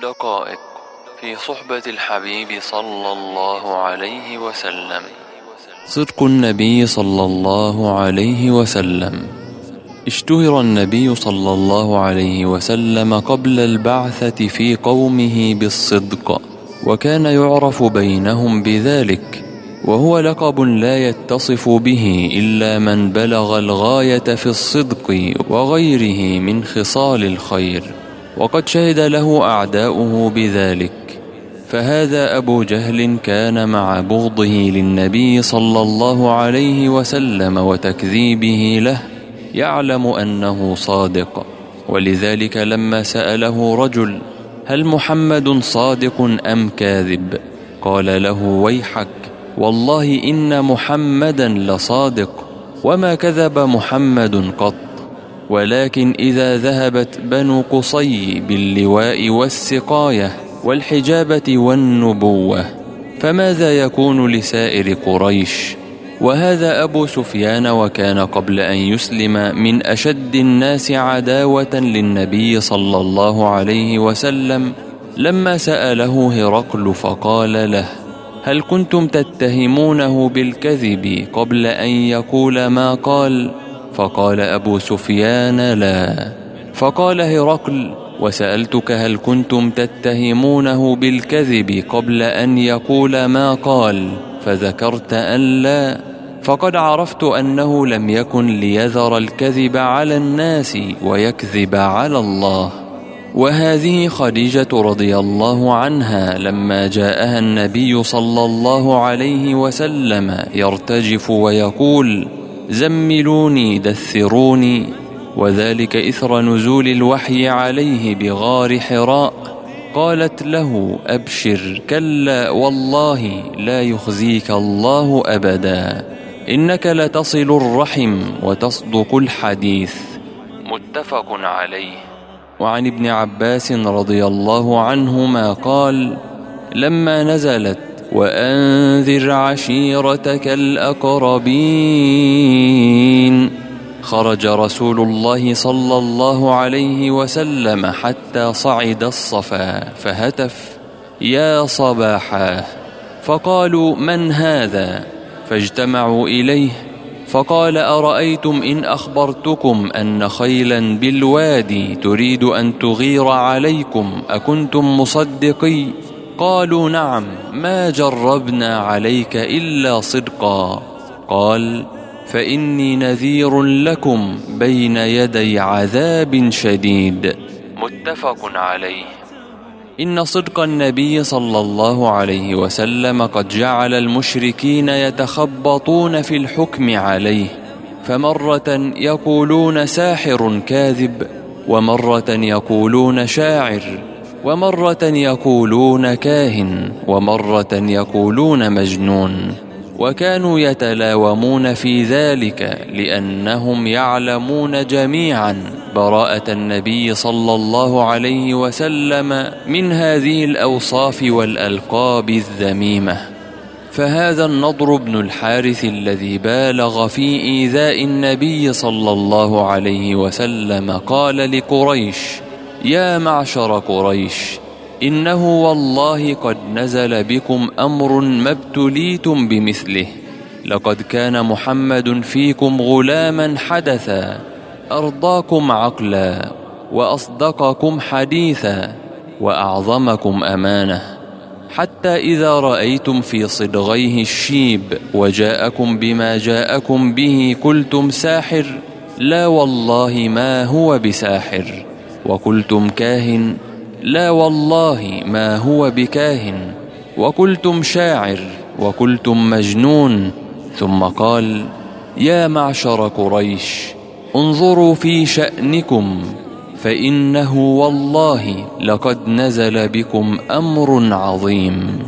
دقائق في صحبة الحبيب صلى الله عليه وسلم. صدق النبي صلى الله عليه وسلم. اشتهر النبي صلى الله عليه وسلم قبل البعثة في قومه بالصدق وكان يعرف بينهم بذلك وهو لقب لا يتصف به إلا من بلغ الغاية في الصدق وغيره من خصال الخير. وقد شهد له أعداؤه بذلك. فهذا أبو جهل كان مع بغضه للنبي صلى الله عليه وسلم وتكذيبه له يعلم أنه صادق. ولذلك لما سأله رجل هل محمد صادق أم كاذب؟ قال له ويحك والله إن محمدا لصادق وما كذب محمد قط. ولكن إذا ذهبت بنو قصي باللواء والسقاية والحجابة والنبوة فماذا يكون لسائر قريش؟ وهذا أبو سفيان وكان قبل أن يسلم من أشد الناس عداوة للنبي صلى الله عليه وسلم لما سأله هرقل فقال له هل كنتم تتهمونه بالكذب قبل أن يقول ما قال؟ فقال أبو سفيان لا. فقال هرقل وسألتك هل كنتم تتهمونه بالكذب قبل أن يقول ما قال؟ فذكرت أن لا. فقد عرفت أنه لم يكن ليذر الكذب على الناس ويكذب على الله. وهذه خديجة رضي الله عنها لما جاءها النبي صلى الله عليه وسلم يرتجف ويقول زملوني دثروني وذلك إثر نزول الوحي عليه بغار حراء. قالت له أبشر كلا والله لا يخزيك الله أبدا. إنك لتصل الرحم وتصدق الحديث. متفق عليه. وعن ابن عباس رضي الله عنهما قال لما نزلت وأنذر عشيرتك الأقربين. خرج رسول الله صلى الله عليه وسلم حتى صعد الصفا فهتف يا صباحا. فقالوا من هذا؟ فاجتمعوا إليه. فقال أرأيتم إن أخبرتكم أن خيلا بالوادي تريد أن تغير عليكم؟ أكنتم مصدقي؟ قالوا نعم ما جربنا عليك إلا صدقا. قال فإني نذير لكم بين يدي عذاب شديد. متفق عليه. إن صدق النبي صلى الله عليه وسلم قد جعل المشركين يتخبطون في الحكم عليه. فمرة يقولون ساحر كاذب ومرة يقولون شاعر. ومرة يقولون كاهن ومرة يقولون مجنون وكانوا يتلاومون في ذلك لأنهم يعلمون جميعا براءة النبي صلى الله عليه وسلم من هذه الأوصاف والألقاب الذميمة. فهذا النضر بن الحارث الذي بالغ في إيذاء النبي صلى الله عليه وسلم قال لقريش يا معشر قريش إنه والله قد نزل بكم أمر ما ابتليتم بمثله لقد كان محمد فيكم غلاما حدثا أرضاكم عقلا وأصدقكم حديثا وأعظمكم أمانة. حتى إذا رأيتم في صدغيه الشيب وجاءكم بما جاءكم به قلتم ساحر لا والله ما هو بساحر. وقلتم كاهن لا والله ما هو بكاهن. وقلتم شاعر وقلتم مجنون. ثم قال يا معشر قريش انظروا في شأنكم فإنه والله لقد نزل بكم أمر عظيم.